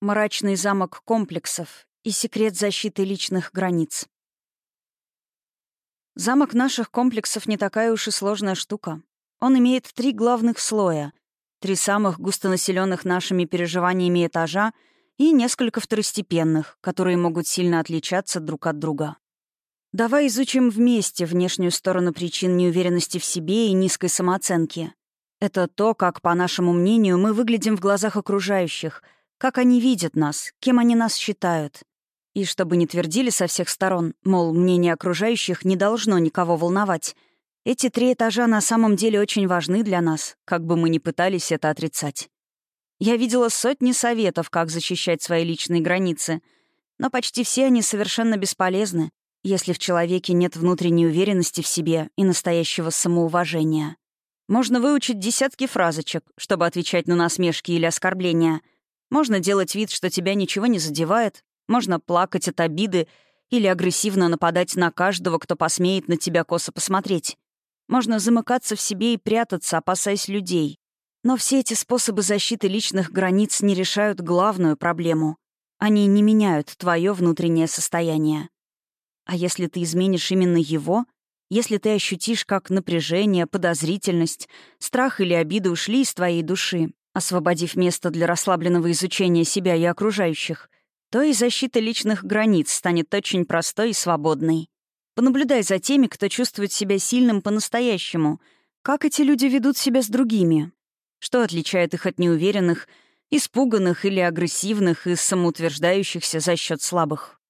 Мрачный замок комплексов и секрет защиты личных границ. Замок наших комплексов не такая уж и сложная штука. Он имеет три главных слоя, три самых густонаселенных нашими переживаниями этажа и несколько второстепенных, которые могут сильно отличаться друг от друга. Давай изучим вместе внешнюю сторону причин неуверенности в себе и низкой самооценки. Это то, как, по нашему мнению, мы выглядим в глазах окружающих — как они видят нас, кем они нас считают. И чтобы не твердили со всех сторон, мол, мнение окружающих не должно никого волновать, эти три этажа на самом деле очень важны для нас, как бы мы ни пытались это отрицать. Я видела сотни советов, как защищать свои личные границы, но почти все они совершенно бесполезны, если в человеке нет внутренней уверенности в себе и настоящего самоуважения. Можно выучить десятки фразочек, чтобы отвечать на насмешки или оскорбления — можно делать вид, что тебя ничего не задевает, можно плакать от обиды или агрессивно нападать на каждого, кто посмеет на тебя косо посмотреть. Можно замыкаться в себе и прятаться, опасаясь людей. Но все эти способы защиты личных границ не решают главную проблему. Они не меняют твое внутреннее состояние. А если ты изменишь именно его, если ты ощутишь, как напряжение, подозрительность, страх или обида ушли из твоей души, освободив место для расслабленного изучения себя и окружающих, то и защита личных границ станет очень простой и свободной. Понаблюдай за теми, кто чувствует себя сильным по-настоящему, как эти люди ведут себя с другими, что отличает их от неуверенных, испуганных или агрессивных и самоутверждающихся за счет слабых.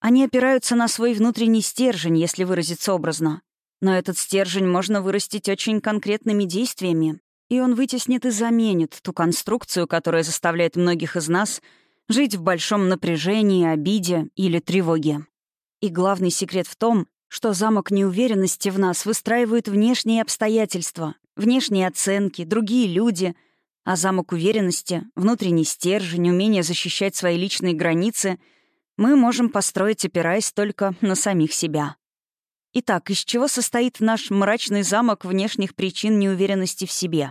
Они опираются на свой внутренний стержень, если выразиться образно. Но этот стержень можно вырастить очень конкретными действиями, и он вытеснит и заменит ту конструкцию, которая заставляет многих из нас жить в большом напряжении, обиде или тревоге. И главный секрет в том, что замок неуверенности в нас выстраивают внешние обстоятельства, внешние оценки, другие люди, а замок уверенности, внутренний стержень, умение защищать свои личные границы мы можем построить, опираясь только на самих себя. Итак, из чего состоит наш мрачный замок внешних причин неуверенности в себе?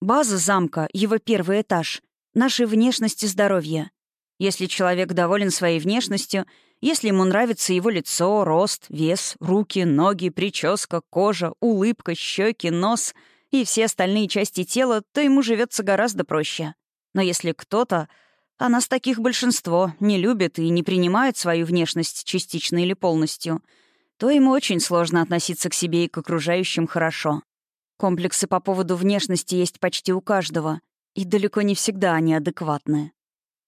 База замка, его первый этаж, нашей внешности здоровья. Если человек доволен своей внешностью, если ему нравится его лицо, рост, вес, руки, ноги, прическа, кожа, улыбка, щеки, нос и все остальные части тела, то ему живется гораздо проще. Но если кто-то, а нас таких большинство, не любит и не принимает свою внешность частично или полностью — то ему очень сложно относиться к себе и к окружающим хорошо. Комплексы по поводу внешности есть почти у каждого, и далеко не всегда они адекватны.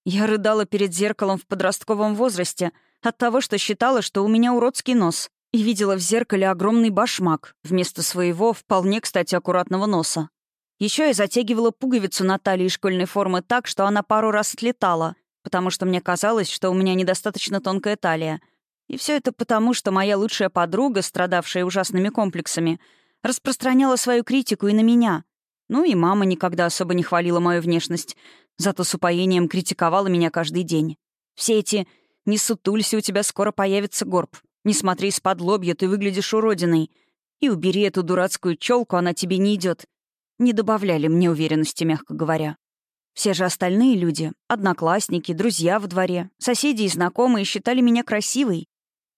Я рыдала перед зеркалом в подростковом возрасте от того, что считала, что у меня уродский нос, и видела в зеркале огромный башмак вместо своего, вполне, кстати, аккуратного носа. Еще я затягивала пуговицу на талии школьной формы так, что она пару раз отлетала, потому что мне казалось, что у меня недостаточно тонкая талия, и все это потому, что моя лучшая подруга, страдавшая ужасными комплексами, распространяла свою критику и на меня. Ну и мама никогда особо не хвалила мою внешность, зато с упоением критиковала меня каждый день. Все эти «не сутулься, у тебя скоро появится горб», «не смотри из-под лобья, ты выглядишь уродиной», и «убери эту дурацкую челку, она тебе не идет», не добавляли мне уверенности, мягко говоря. Все же остальные люди, одноклассники, друзья в дворе, соседи и знакомые считали меня красивой,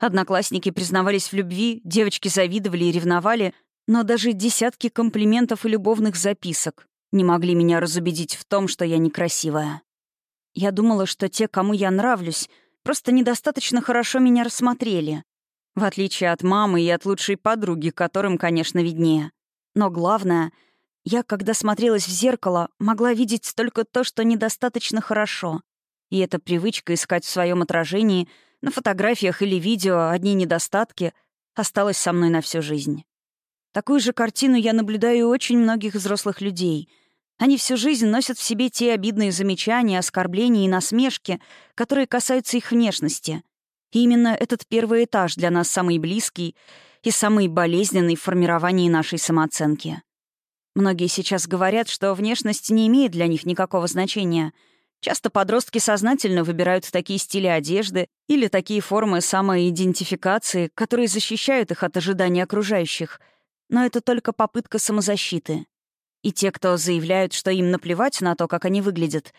Одноклассники признавались в любви, девочки завидовали и ревновали, но даже десятки комплиментов и любовных записок не могли меня разубедить в том, что я некрасивая. Я думала, что те, кому я нравлюсь, просто недостаточно хорошо меня рассмотрели. В отличие от мамы и от лучшей подруги, которым, конечно, виднее. Но главное, я, когда смотрелась в зеркало, могла видеть только то, что недостаточно хорошо. И эта привычка искать в своем отражении — на фотографиях или видео одни недостатки осталось со мной на всю жизнь. Такую же картину я наблюдаю у очень многих взрослых людей. Они всю жизнь носят в себе те обидные замечания, оскорбления и насмешки, которые касаются их внешности. И именно этот первый этаж для нас самый близкий и самый болезненный в формировании нашей самооценки. Многие сейчас говорят, что внешность не имеет для них никакого значения — Часто подростки сознательно выбирают такие стили одежды или такие формы самоидентификации, которые защищают их от ожиданий окружающих. Но это только попытка самозащиты. И те, кто заявляют, что им наплевать на то, как они выглядят,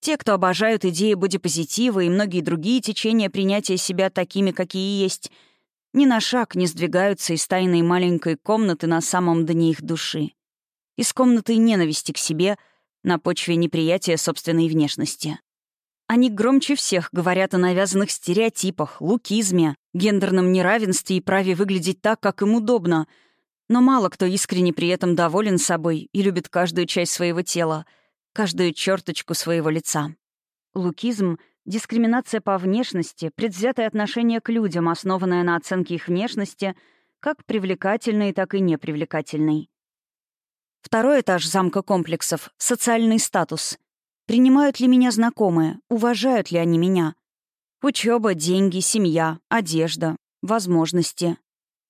Те, кто обожают идеи бодипозитива и многие другие течения принятия себя такими, какие есть, ни на шаг не сдвигаются из тайной маленькой комнаты на самом дне их души. Из комнаты ненависти к себе на почве неприятия собственной внешности. Они громче всех говорят о навязанных стереотипах, лукизме, гендерном неравенстве и праве выглядеть так, как им удобно. Но мало кто искренне при этом доволен собой и любит каждую часть своего тела, каждую черточку своего лица. Лукизм — дискриминация по внешности, предвзятое отношение к людям, основанное на оценке их внешности, как привлекательной, так и непривлекательной. Второй этаж замка комплексов — социальный статус. Принимают ли меня знакомые, уважают ли они меня? Учеба, деньги, семья, одежда, возможности.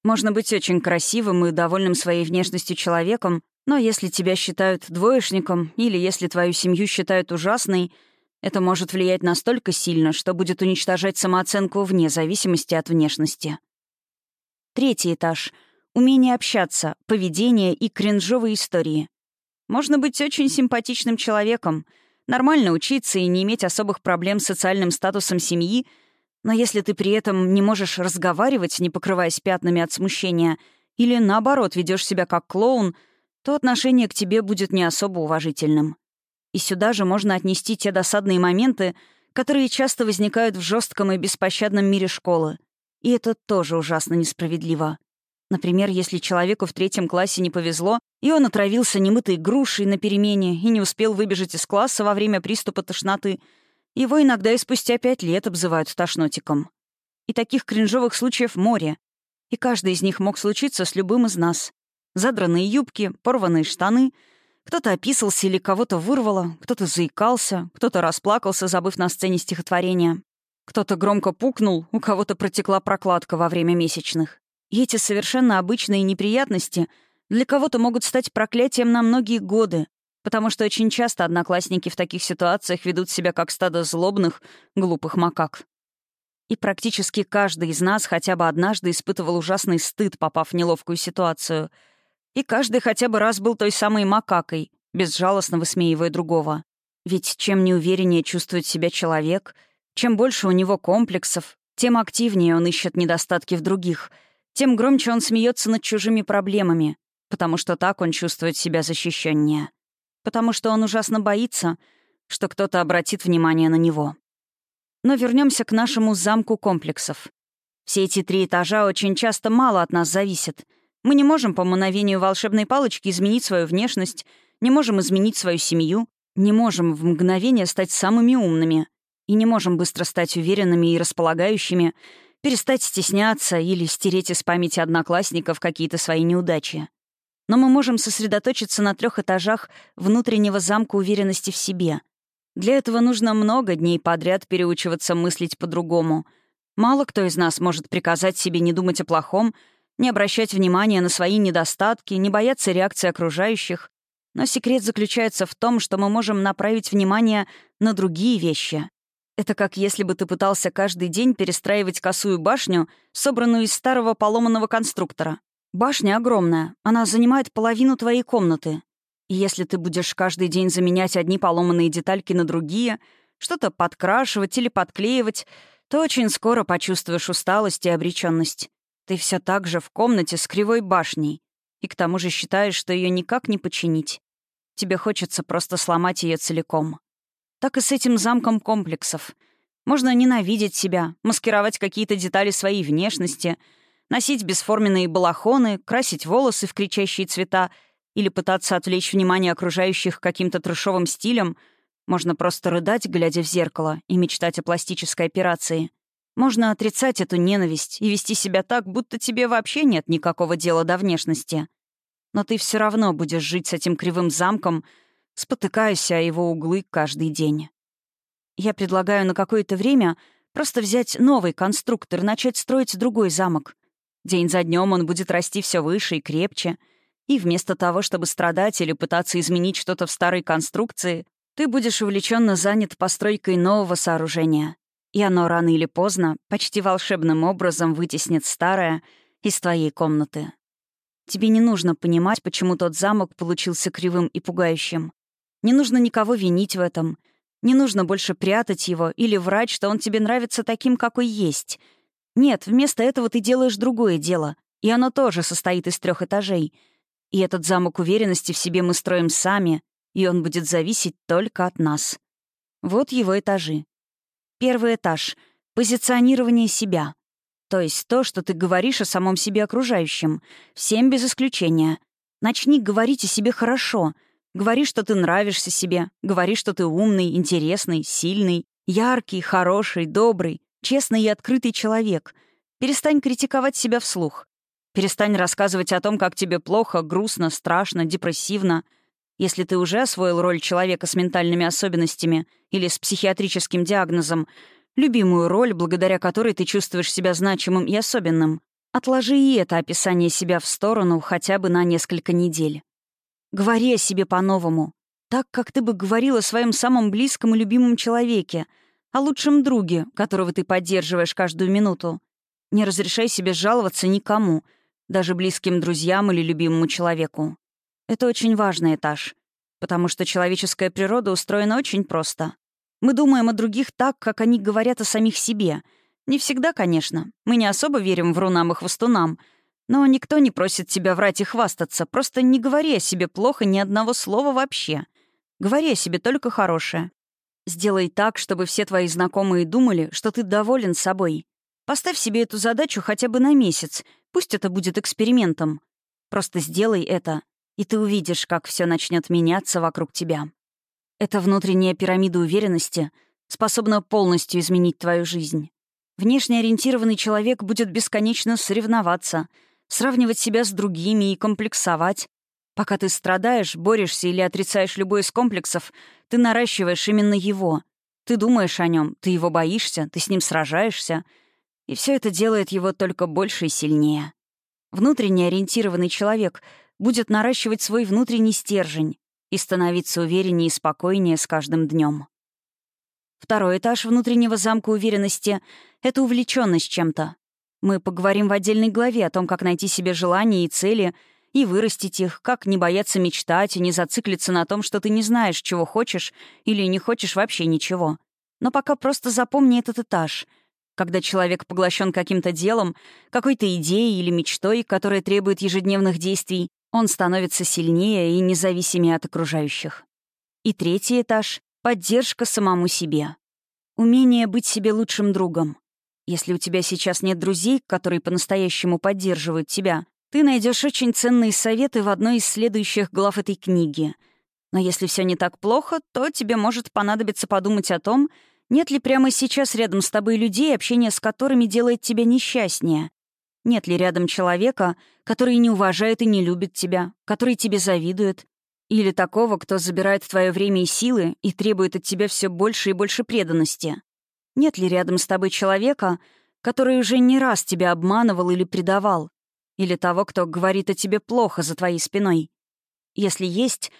Можно быть очень красивым и довольным своей внешностью человеком, но если тебя считают двоечником или если твою семью считают ужасной, это может влиять настолько сильно, что будет уничтожать самооценку вне зависимости от внешности. Третий этаж — умение общаться, поведение и кринжовые истории. Можно быть очень симпатичным человеком, нормально учиться и не иметь особых проблем с социальным статусом семьи, но если ты при этом не можешь разговаривать, не покрываясь пятнами от смущения, или наоборот ведешь себя как клоун, то отношение к тебе будет не особо уважительным. И сюда же можно отнести те досадные моменты, которые часто возникают в жестком и беспощадном мире школы. И это тоже ужасно несправедливо. Например, если человеку в третьем классе не повезло, и он отравился немытой грушей на перемене и не успел выбежать из класса во время приступа тошноты, его иногда и спустя пять лет обзывают тошнотиком. И таких кринжовых случаев море. И каждый из них мог случиться с любым из нас. Задранные юбки, порванные штаны. Кто-то описался или кого-то вырвало, кто-то заикался, кто-то расплакался, забыв на сцене стихотворения. Кто-то громко пукнул, у кого-то протекла прокладка во время месячных. И эти совершенно обычные неприятности для кого-то могут стать проклятием на многие годы, потому что очень часто одноклассники в таких ситуациях ведут себя как стадо злобных, глупых макак. И практически каждый из нас хотя бы однажды испытывал ужасный стыд, попав в неловкую ситуацию. И каждый хотя бы раз был той самой макакой, безжалостно высмеивая другого. Ведь чем неувереннее чувствует себя человек, чем больше у него комплексов, тем активнее он ищет недостатки в других — тем громче он смеется над чужими проблемами, потому что так он чувствует себя защищеннее. Потому что он ужасно боится, что кто-то обратит внимание на него. Но вернемся к нашему замку комплексов. Все эти три этажа очень часто мало от нас зависят. Мы не можем по мановению волшебной палочки изменить свою внешность, не можем изменить свою семью, не можем в мгновение стать самыми умными и не можем быстро стать уверенными и располагающими, перестать стесняться или стереть из памяти одноклассников какие-то свои неудачи. Но мы можем сосредоточиться на трех этажах внутреннего замка уверенности в себе. Для этого нужно много дней подряд переучиваться мыслить по-другому. Мало кто из нас может приказать себе не думать о плохом, не обращать внимания на свои недостатки, не бояться реакции окружающих. Но секрет заключается в том, что мы можем направить внимание на другие вещи. Это как если бы ты пытался каждый день перестраивать косую башню, собранную из старого поломанного конструктора. Башня огромная, она занимает половину твоей комнаты. И если ты будешь каждый день заменять одни поломанные детальки на другие, что-то подкрашивать или подклеивать, то очень скоро почувствуешь усталость и обреченность. Ты все так же в комнате с кривой башней, и к тому же считаешь, что ее никак не починить. Тебе хочется просто сломать ее целиком так и с этим замком комплексов. Можно ненавидеть себя, маскировать какие-то детали своей внешности, носить бесформенные балахоны, красить волосы в кричащие цвета или пытаться отвлечь внимание окружающих каким-то трешовым стилем. Можно просто рыдать, глядя в зеркало, и мечтать о пластической операции. Можно отрицать эту ненависть и вести себя так, будто тебе вообще нет никакого дела до внешности. Но ты все равно будешь жить с этим кривым замком — спотыкаясь о его углы каждый день. Я предлагаю на какое-то время просто взять новый конструктор начать строить другой замок. День за днем он будет расти все выше и крепче, и вместо того, чтобы страдать или пытаться изменить что-то в старой конструкции, ты будешь увлеченно занят постройкой нового сооружения. И оно рано или поздно почти волшебным образом вытеснит старое из твоей комнаты. Тебе не нужно понимать, почему тот замок получился кривым и пугающим. Не нужно никого винить в этом. Не нужно больше прятать его или врать, что он тебе нравится таким, какой есть. Нет, вместо этого ты делаешь другое дело, и оно тоже состоит из трех этажей. И этот замок уверенности в себе мы строим сами, и он будет зависеть только от нас. Вот его этажи. Первый этаж — позиционирование себя. То есть то, что ты говоришь о самом себе окружающем. Всем без исключения. Начни говорить о себе хорошо. Говори, что ты нравишься себе. Говори, что ты умный, интересный, сильный, яркий, хороший, добрый, честный и открытый человек. Перестань критиковать себя вслух. Перестань рассказывать о том, как тебе плохо, грустно, страшно, депрессивно. Если ты уже освоил роль человека с ментальными особенностями или с психиатрическим диагнозом, любимую роль, благодаря которой ты чувствуешь себя значимым и особенным. Отложи и это описание себя в сторону хотя бы на несколько недель. Говори о себе по-новому. Так, как ты бы говорила о своем самом близком и любимом человеке, о лучшем друге, которого ты поддерживаешь каждую минуту. Не разрешай себе жаловаться никому, даже близким друзьям или любимому человеку. Это очень важный этаж, потому что человеческая природа устроена очень просто. Мы думаем о других так, как они говорят о самих себе. Не всегда, конечно. Мы не особо верим врунам и хвостунам. Но никто не просит тебя врать и хвастаться. Просто не говори о себе плохо ни одного слова вообще. Говори о себе только хорошее. Сделай так, чтобы все твои знакомые думали, что ты доволен собой. Поставь себе эту задачу хотя бы на месяц. Пусть это будет экспериментом. Просто сделай это, и ты увидишь, как все начнет меняться вокруг тебя. Эта внутренняя пирамида уверенности способна полностью изменить твою жизнь. Внешне ориентированный человек будет бесконечно соревноваться, сравнивать себя с другими и комплексовать. Пока ты страдаешь, борешься или отрицаешь любой из комплексов, ты наращиваешь именно его. Ты думаешь о нем, ты его боишься, ты с ним сражаешься. И все это делает его только больше и сильнее. Внутренне ориентированный человек будет наращивать свой внутренний стержень, и становиться увереннее и спокойнее с каждым днем. Второй этаж внутреннего замка уверенности — это увлеченность чем-то. Мы поговорим в отдельной главе о том, как найти себе желания и цели и вырастить их, как не бояться мечтать и не зациклиться на том, что ты не знаешь, чего хочешь или не хочешь вообще ничего. Но пока просто запомни этот этаж — когда человек поглощен каким-то делом, какой-то идеей или мечтой, которая требует ежедневных действий, он становится сильнее и независимее от окружающих. И третий этаж — поддержка самому себе. Умение быть себе лучшим другом. Если у тебя сейчас нет друзей, которые по-настоящему поддерживают тебя, ты найдешь очень ценные советы в одной из следующих глав этой книги. Но если все не так плохо, то тебе может понадобиться подумать о том, нет ли прямо сейчас рядом с тобой людей, общение с которыми делает тебя несчастнее, нет ли рядом человека, который не уважает и не любит тебя, который тебе завидует? Или такого, кто забирает твое время и силы и требует от тебя все больше и больше преданности? Нет ли рядом с тобой человека, который уже не раз тебя обманывал или предавал? Или того, кто говорит о тебе плохо за твоей спиной? Если есть,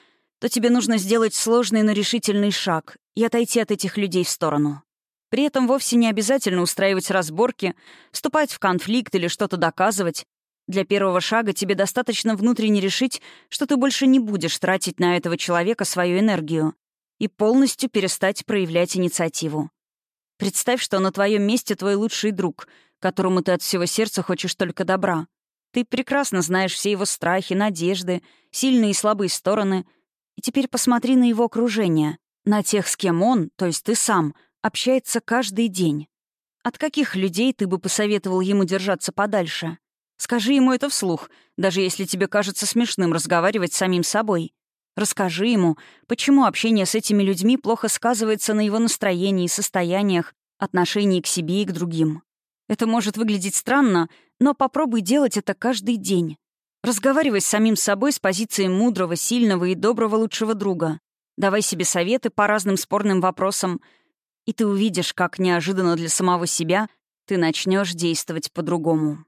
то тебе нужно сделать сложный, но решительный шаг и отойти от этих людей в сторону. При этом вовсе не обязательно устраивать разборки, вступать в конфликт или что-то доказывать. Для первого шага тебе достаточно внутренне решить, что ты больше не будешь тратить на этого человека свою энергию и полностью перестать проявлять инициативу. Представь, что на твоем месте твой лучший друг, которому ты от всего сердца хочешь только добра. Ты прекрасно знаешь все его страхи, надежды, сильные и слабые стороны. И теперь посмотри на его окружение, на тех, с кем он, то есть ты сам — общается каждый день. От каких людей ты бы посоветовал ему держаться подальше? Скажи ему это вслух, даже если тебе кажется смешным разговаривать с самим собой. Расскажи ему, почему общение с этими людьми плохо сказывается на его настроении и состояниях, отношении к себе и к другим. Это может выглядеть странно, но попробуй делать это каждый день. Разговаривай с самим собой с позиции мудрого, сильного и доброго лучшего друга. Давай себе советы по разным спорным вопросам — и ты увидишь, как неожиданно для самого себя ты начнешь действовать по-другому.